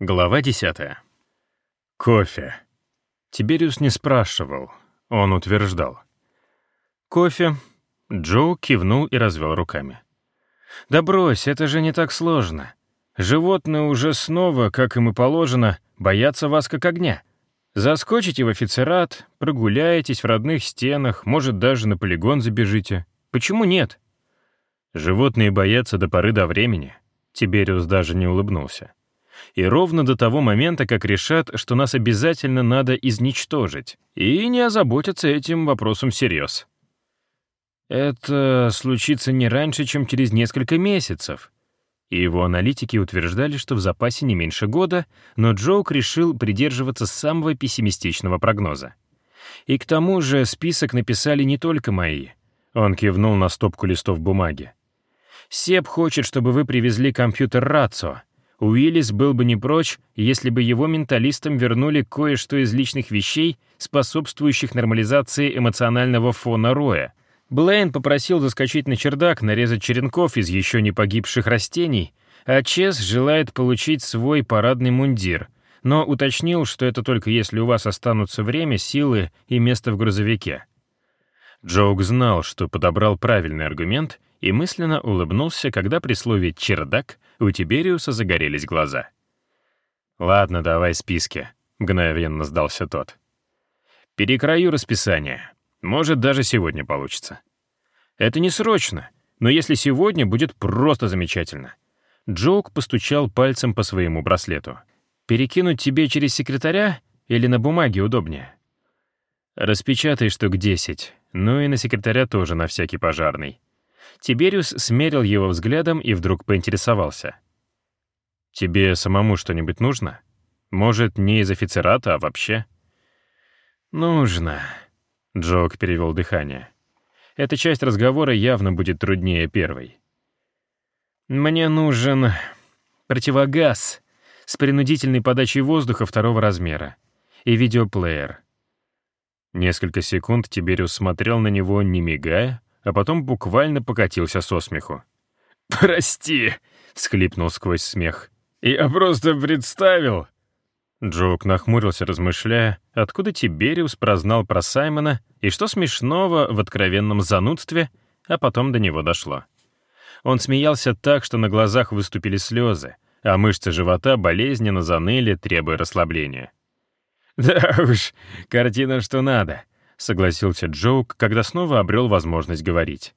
Глава 10. Кофе. Тибериус не спрашивал, он утверждал. Кофе. Джо кивнул и развел руками. Да брось, это же не так сложно. Животные уже снова, как им и положено, боятся вас как огня. Заскочите в офицерат, прогуляетесь в родных стенах, может, даже на полигон забежите. Почему нет? Животные боятся до поры до времени. Тибериус даже не улыбнулся и ровно до того момента, как решат, что нас обязательно надо изничтожить, и не озаботятся этим вопросом всерьез. Это случится не раньше, чем через несколько месяцев. И его аналитики утверждали, что в запасе не меньше года, но Джоук решил придерживаться самого пессимистичного прогноза. И к тому же список написали не только мои. Он кивнул на стопку листов бумаги. «Себ хочет, чтобы вы привезли компьютер Рацо», Уиллис был бы не прочь, если бы его менталистам вернули кое-что из личных вещей, способствующих нормализации эмоционального фона Роя. Блейн попросил заскочить на чердак, нарезать черенков из еще не погибших растений, а Чес желает получить свой парадный мундир, но уточнил, что это только если у вас останутся время, силы и место в грузовике. Джоук знал, что подобрал правильный аргумент и мысленно улыбнулся, когда при слове «чердак» у Тибериуса загорелись глаза. «Ладно, давай списки», — мгновенно сдался тот. «Перекрою расписание. Может, даже сегодня получится». «Это не срочно, но если сегодня, будет просто замечательно». Джоук постучал пальцем по своему браслету. «Перекинуть тебе через секретаря или на бумаге удобнее?» «Распечатай штук десять, ну и на секретаря тоже на всякий пожарный. Тибериус смерил его взглядом и вдруг поинтересовался. «Тебе самому что-нибудь нужно? Может, не из офицерата, а вообще?» «Нужно», — Джок перевел дыхание. «Эта часть разговора явно будет труднее первой». «Мне нужен противогаз с принудительной подачей воздуха второго размера и видеоплеер». Несколько секунд Тибериус смотрел на него, не мигая, а потом буквально покатился со смеху. «Прости!» — всхлипнул сквозь смех. «Я просто представил!» Джоук нахмурился, размышляя, откуда Тибериус прознал про Саймона и что смешного в откровенном занудстве, а потом до него дошло. Он смеялся так, что на глазах выступили слезы, а мышцы живота болезненно заныли, требуя расслабления. «Да уж, картина что надо. — согласился Джоук, когда снова обрел возможность говорить.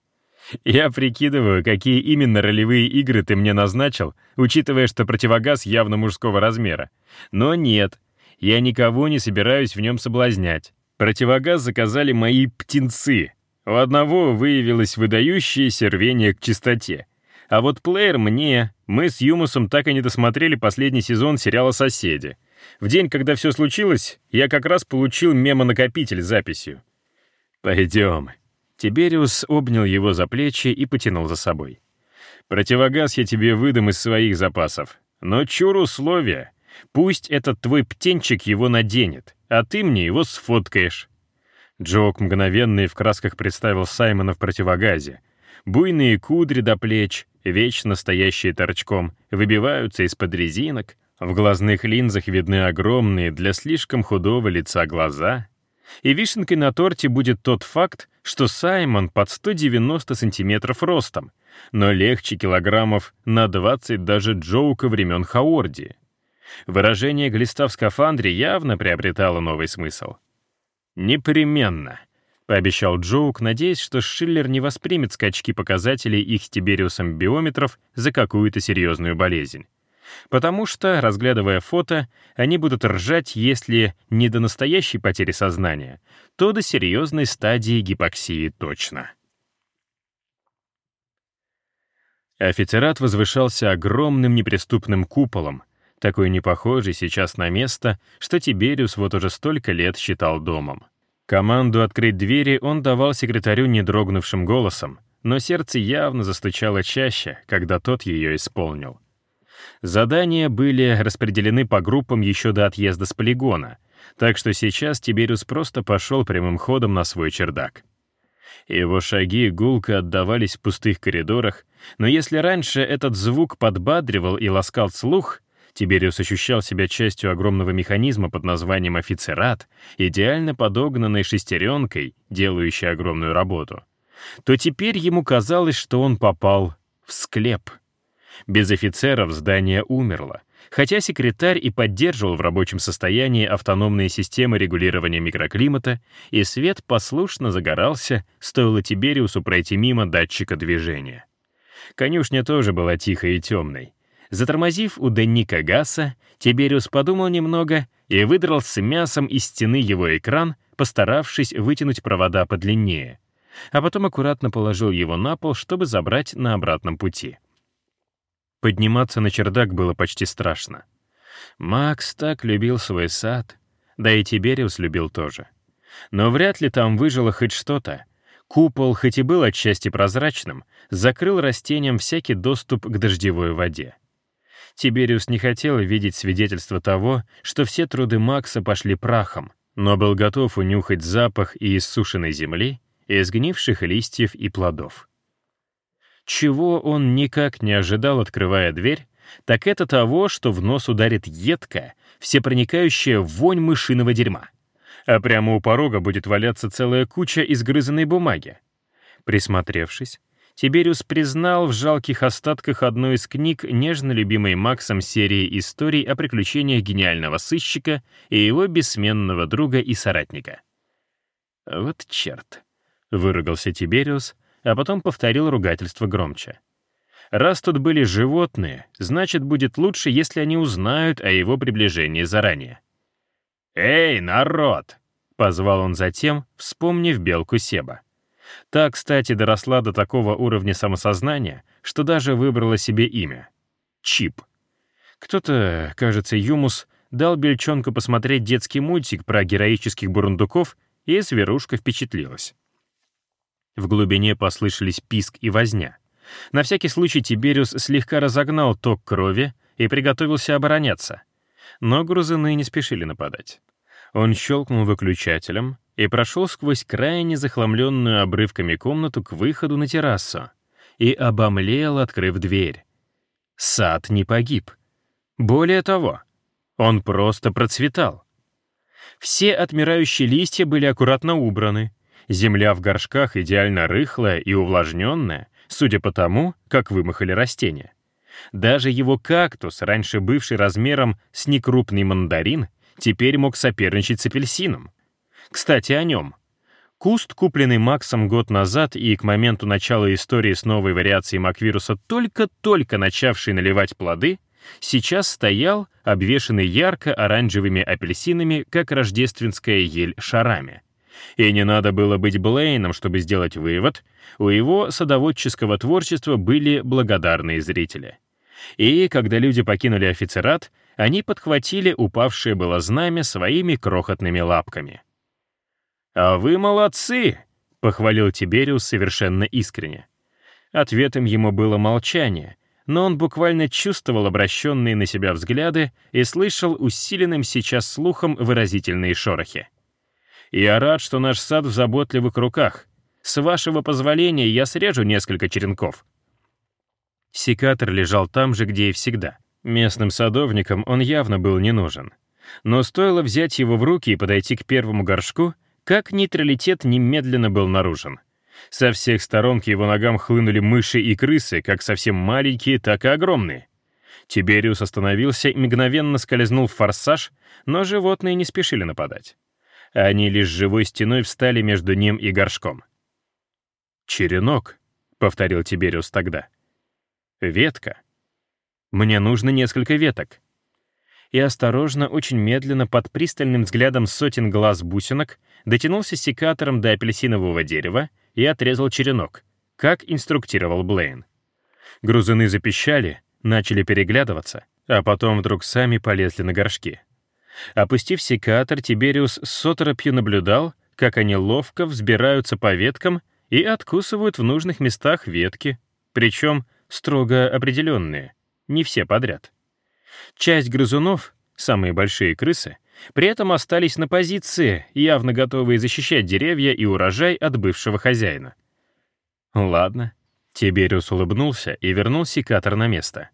«Я прикидываю, какие именно ролевые игры ты мне назначил, учитывая, что противогаз явно мужского размера. Но нет, я никого не собираюсь в нем соблазнять. Противогаз заказали мои птенцы. У одного выявилось выдающееся рвение к чистоте. А вот плеер мне, мы с Юмусом так и не досмотрели последний сезон сериала «Соседи». В день, когда все случилось, я как раз получил мемонакопитель с записью. «Пойдем». Тибериус обнял его за плечи и потянул за собой. «Противогаз я тебе выдам из своих запасов. Но чур условия. Пусть этот твой птенчик его наденет, а ты мне его сфоткаешь». Джок мгновенно и в красках представил Саймона в противогазе. Буйные кудри до плеч, вечно стоящие торчком, выбиваются из-под резинок, в глазных линзах видны огромные для слишком худого лица глаза. И вишенкой на торте будет тот факт, что Саймон под 190 сантиметров ростом, но легче килограммов на 20 даже Джоука времен Хаорди. Выражение глиста в скафандре явно приобретало новый смысл. «Непременно», — пообещал Джоук, надеясь, что Шиллер не воспримет скачки показателей их с Тибериусом биометров за какую-то серьезную болезнь. Потому что, разглядывая фото, они будут ржать, если не до настоящей потери сознания, то до серьезной стадии гипоксии точно. Офицерат возвышался огромным неприступным куполом, такой непохожий сейчас на место, что Тибериус вот уже столько лет считал домом. Команду открыть двери он давал секретарю недрогнувшим голосом, но сердце явно застучало чаще, когда тот ее исполнил. Задания были распределены по группам еще до отъезда с полигона, так что сейчас Тибериус просто пошел прямым ходом на свой чердак. Его шаги гулко отдавались в пустых коридорах, но если раньше этот звук подбадривал и ласкал слух, Тибериус ощущал себя частью огромного механизма под названием офицерат, идеально подогнанной шестеренкой, делающей огромную работу, то теперь ему казалось, что он попал в склеп. Без офицеров здание умерло, хотя секретарь и поддерживал в рабочем состоянии автономные системы регулирования микроклимата, и свет послушно загорался, стоило Тибериусу пройти мимо датчика движения. Конюшня тоже была тихой и темной. Затормозив у Денника Гасса, Тибериус подумал немного и выдрал с мясом из стены его экран, постаравшись вытянуть провода подлиннее, а потом аккуратно положил его на пол, чтобы забрать на обратном пути. Подниматься на чердак было почти страшно. Макс так любил свой сад, да и Тибериус любил тоже. Но вряд ли там выжило хоть что-то. Купол, хоть и был отчасти прозрачным, закрыл растениям всякий доступ к дождевой воде. Тибериус не хотел видеть свидетельство того, что все труды Макса пошли прахом, но был готов унюхать запах и иссушенной земли, и сгнивших листьев и плодов. Чего он никак не ожидал, открывая дверь, так это того, что в нос ударит едкая, всепроникающая вонь мышиного дерьма. А прямо у порога будет валяться целая куча изгрызанной бумаги. Присмотревшись, Тибериус признал в жалких остатках одной из книг, нежно любимой Максом серии историй о приключениях гениального сыщика и его бессменного друга и соратника. «Вот черт», — выругался Тибериус, а потом повторил ругательство громче. «Раз тут были животные, значит, будет лучше, если они узнают о его приближении заранее». «Эй, народ!» — позвал он затем, вспомнив белку Себа. Та, кстати, доросла до такого уровня самосознания, что даже выбрала себе имя — Чип. Кто-то, кажется, Юмус, дал Бельчонку посмотреть детский мультик про героических бурундуков, и зверушка впечатлилась. В глубине послышались писк и возня. На всякий случай Тибериус слегка разогнал ток крови и приготовился обороняться. Но грузыны не спешили нападать. Он щелкнул выключателем, и прошел сквозь крайне захламленную обрывками комнату к выходу на террасу и обомлел, открыв дверь. Сад не погиб. Более того, он просто процветал. Все отмирающие листья были аккуратно убраны, земля в горшках идеально рыхлая и увлажненная, судя по тому, как вымахали растения. Даже его кактус, раньше бывший размером с некрупный мандарин, теперь мог соперничать с апельсином. Кстати, о нем. Куст, купленный Максом год назад и к моменту начала истории с новой вариацией Маквируса только-только начавший наливать плоды, сейчас стоял, обвешанный ярко-оранжевыми апельсинами, как рождественская ель шарами. И не надо было быть Блейном, чтобы сделать вывод, у его садоводческого творчества были благодарные зрители. И когда люди покинули офицерат, они подхватили упавшее было знамя своими крохотными лапками. «А вы молодцы!» — похвалил Тибериус совершенно искренне. Ответом ему было молчание, но он буквально чувствовал обращенные на себя взгляды и слышал усиленным сейчас слухом выразительные шорохи. «Я рад, что наш сад в заботливых руках. С вашего позволения я срежу несколько черенков». Секатор лежал там же, где и всегда. Местным садовникам он явно был не нужен. Но стоило взять его в руки и подойти к первому горшку — как нейтралитет немедленно был наружен. Со всех сторон к его ногам хлынули мыши и крысы, как совсем маленькие, так и огромные. Тибериус остановился и мгновенно скользнул в форсаж, но животные не спешили нападать. Они лишь живой стеной встали между ним и горшком. «Черенок», — повторил Тибериус тогда. «Ветка. Мне нужно несколько веток». И осторожно, очень медленно, под пристальным взглядом сотен глаз бусинок, дотянулся секатором до апельсинового дерева и отрезал черенок, как инструктировал Блейн. Грузыны запищали, начали переглядываться, а потом вдруг сами полезли на горшки. Опустив секатор, Тибериус с оторопью наблюдал, как они ловко взбираются по веткам и откусывают в нужных местах ветки, причем строго определенные, не все подряд. Часть грызунов, самые большие крысы, при этом остались на позиции, явно готовые защищать деревья и урожай от бывшего хозяина. «Ладно». Тибериус улыбнулся и вернул секатор на место.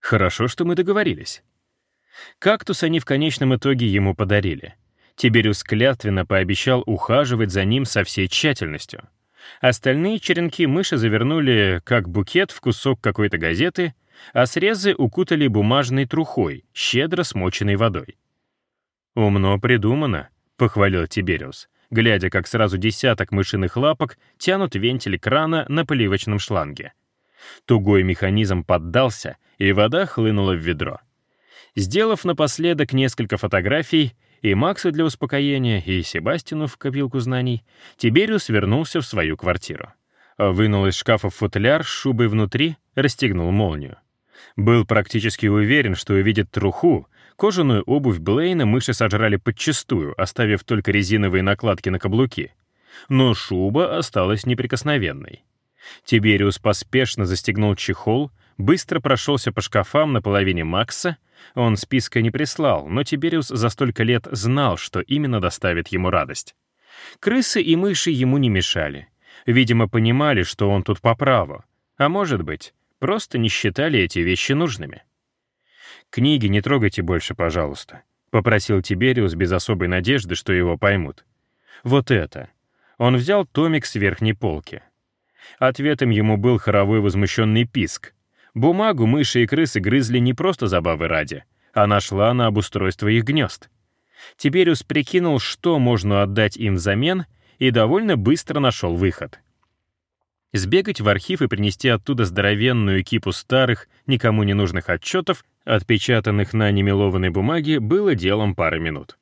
«Хорошо, что мы договорились. Кактус они в конечном итоге ему подарили. Тибериус клятвенно пообещал ухаживать за ним со всей тщательностью. Остальные черенки мыши завернули, как букет, в кусок какой-то газеты, а срезы укутали бумажной трухой, щедро смоченной водой. «Умно придумано», — похвалил Тибериус, глядя, как сразу десяток мышиных лапок тянут вентиль крана на поливочном шланге. Тугой механизм поддался, и вода хлынула в ведро. Сделав напоследок несколько фотографий, и Максу для успокоения, и Себастину в копилку знаний, Тибериус вернулся в свою квартиру. Вынул из шкафа футляр с шубой внутри, расстегнул молнию. Был практически уверен, что увидит труху, кожаную обувь Блейна мыши сожрали подчистую, оставив только резиновые накладки на каблуки. Но шуба осталась неприкосновенной. Тибериус поспешно застегнул чехол, быстро прошелся по шкафам на половине Макса. Он списка не прислал, но Тибериус за столько лет знал, что именно доставит ему радость. Крысы и мыши ему не мешали. Видимо, понимали, что он тут по праву. А может быть, просто не считали эти вещи нужными. «Книги не трогайте больше, пожалуйста», — попросил Тибериус без особой надежды, что его поймут. «Вот это». Он взял томик с верхней полки. Ответом ему был хоровой возмущенный писк. Бумагу мыши и крысы грызли не просто забавы ради, она шла на обустройство их гнезд. Тибериус прикинул, что можно отдать им взамен, и довольно быстро нашел выход. Сбегать в архив и принести оттуда здоровенную кипу старых, никому не нужных отчетов, отпечатанных на немелованной бумаге, было делом пары минут.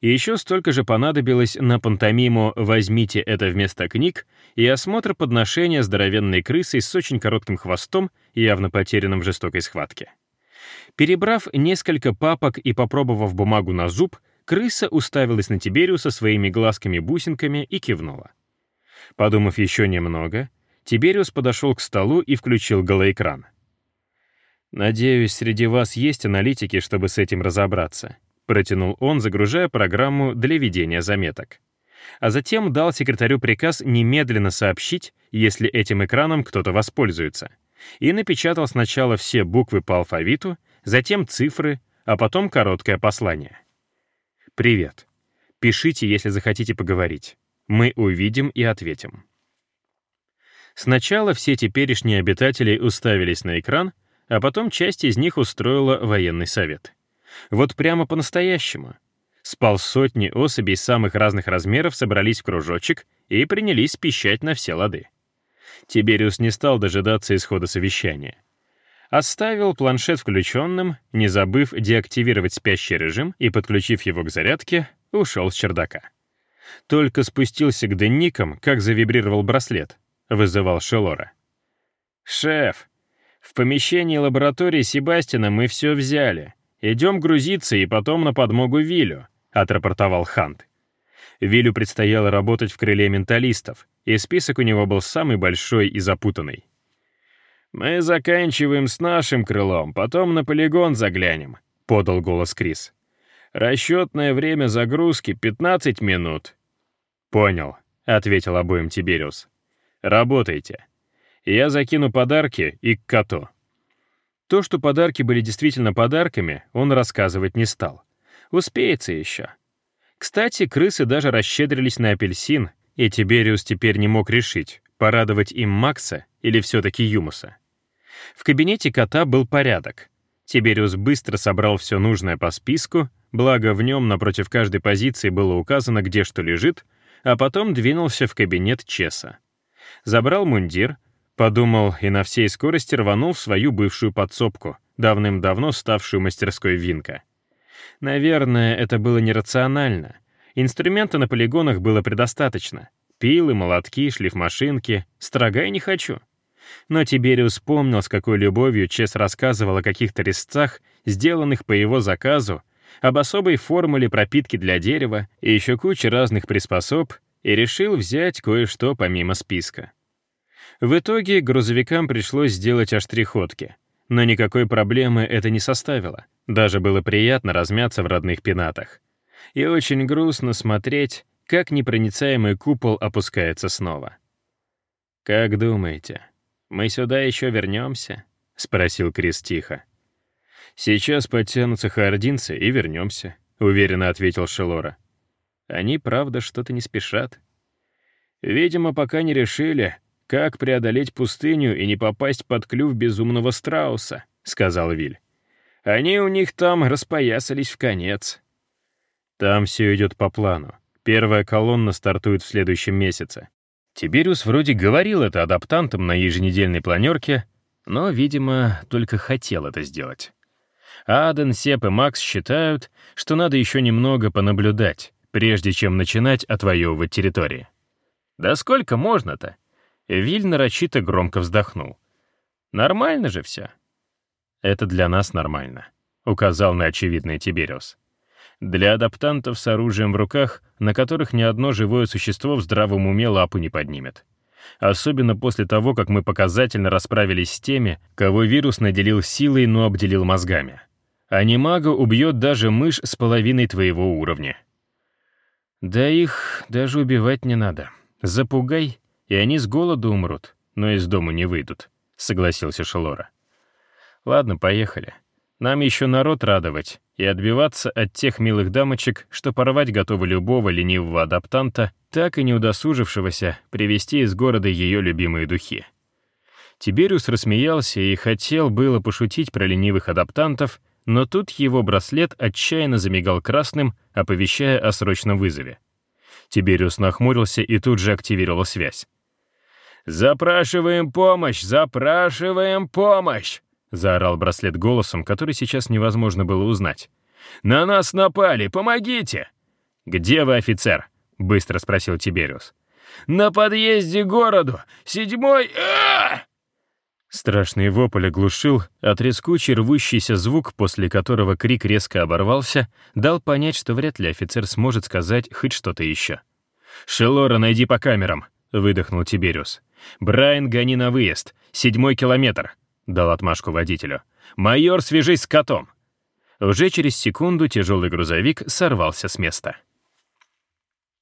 И еще столько же понадобилось на пантомиму «возьмите это вместо книг» и осмотр подношения здоровенной крысой с очень коротким хвостом, явно потерянным в жестокой схватке. Перебрав несколько папок и попробовав бумагу на зуб, крыса уставилась на Тибериуса своими глазками-бусинками и кивнула. Подумав еще немного, Тибериус подошел к столу и включил голоэкран. «Надеюсь, среди вас есть аналитики, чтобы с этим разобраться», протянул он, загружая программу для ведения заметок. А затем дал секретарю приказ немедленно сообщить, если этим экраном кто-то воспользуется, и напечатал сначала все буквы по алфавиту, затем цифры, а потом короткое послание. «Привет. Пишите, если захотите поговорить. Мы увидим и ответим». Сначала все теперешние обитатели уставились на экран, а потом часть из них устроила военный совет. Вот прямо по-настоящему. С полсотни особей самых разных размеров собрались в кружочек и принялись пищать на все лады. Тибериус не стал дожидаться исхода совещания. Оставил планшет включенным, не забыв деактивировать спящий режим и, подключив его к зарядке, ушел с чердака. Только спустился к денникам, как завибрировал браслет, вызывал Шелора. «Шеф, в помещении лаборатории Себастина мы все взяли. «Идем грузиться и потом на подмогу Вилю», — отрапортовал Хант. Вилю предстояло работать в крыле менталистов, и список у него был самый большой и запутанный. «Мы заканчиваем с нашим крылом, потом на полигон заглянем», — подал голос Крис. «Расчетное время загрузки — 15 минут». «Понял», — ответил обоим Тибериус. «Работайте. Я закину подарки и к коту». То, что подарки были действительно подарками, он рассказывать не стал. Успеется еще. Кстати, крысы даже расщедрились на апельсин, и Тибериус теперь не мог решить, порадовать им Макса или все-таки Юмуса. В кабинете кота был порядок. Тибериус быстро собрал все нужное по списку, благо в нем напротив каждой позиции было указано, где что лежит, а потом двинулся в кабинет Чеса. Забрал мундир, Подумал и на всей скорости рванул в свою бывшую подсобку, давным-давно ставшую мастерской Винка. Наверное, это было нерационально. Инструмента на полигонах было предостаточно. Пилы, молотки, шлифмашинки. Строгай не хочу. Но Тибериус вспомнил, с какой любовью Чес рассказывал о каких-то резцах, сделанных по его заказу, об особой формуле пропитки для дерева и еще куче разных приспособ, и решил взять кое-что помимо списка. В итоге грузовикам пришлось сделать аж три ходки. Но никакой проблемы это не составило. Даже было приятно размяться в родных пенатах. И очень грустно смотреть, как непроницаемый купол опускается снова. «Как думаете, мы сюда еще вернемся?» — спросил Крис тихо. «Сейчас подтянутся хаординцы и вернемся», — уверенно ответил Шелора. «Они, правда, что-то не спешат. Видимо, пока не решили, как преодолеть пустыню и не попасть под клюв безумного страуса», — сказал Виль. «Они у них там распоясались в конец». «Там все идет по плану. Первая колонна стартует в следующем месяце. Тибериус вроде говорил это адаптантам на еженедельной планерке, но, видимо, только хотел это сделать. Аден, Сеп и Макс считают, что надо еще немного понаблюдать, прежде чем начинать отвоевывать территории. «Да сколько можно-то?» Виль нарочито громко вздохнул. «Нормально же все». «Это для нас нормально», — указал на очевидный Тибериус. «Для адаптантов с оружием в руках, на которых ни одно живое существо в здравом уме лапу не поднимет особенно после того, как мы показательно расправились с теми, кого вирус наделил силой, но обделил мозгами. А немага убьет даже мышь с половиной твоего уровня. Да их даже убивать не надо. Запугай, и они с голоду умрут, но из дома не выйдут, согласился Шелора. Ладно, поехали. Нам еще народ радовать и отбиваться от тех милых дамочек, что порвать готовы любого ленивого адаптанта, так и не удосужившегося привезти из города ее любимые духи. Тибериус рассмеялся и хотел было пошутить про ленивых адаптантов, но тут его браслет отчаянно замигал красным, оповещая о срочном вызове. Тибериус нахмурился и тут же активировал связь. «Запрашиваем помощь! Запрашиваем помощь!» — заорал браслет голосом, который сейчас невозможно было узнать. «На нас напали! Помогите!» «Где вы, офицер?» — быстро спросил Тибериус. «На подъезде к городу! Седьмой... А Страшный вопль оглушил, а трескучий рвущийся звук, после которого крик резко оборвался, дал понять, что вряд ли офицер сможет сказать хоть что-то еще. «Шелора, найди по камерам!» — выдохнул Тибериус. «Брайан, гони на выезд! Седьмой километр!» — дал отмашку водителю. «Майор, свяжись с котом!» Уже через секунду тяжелый грузовик сорвался с места.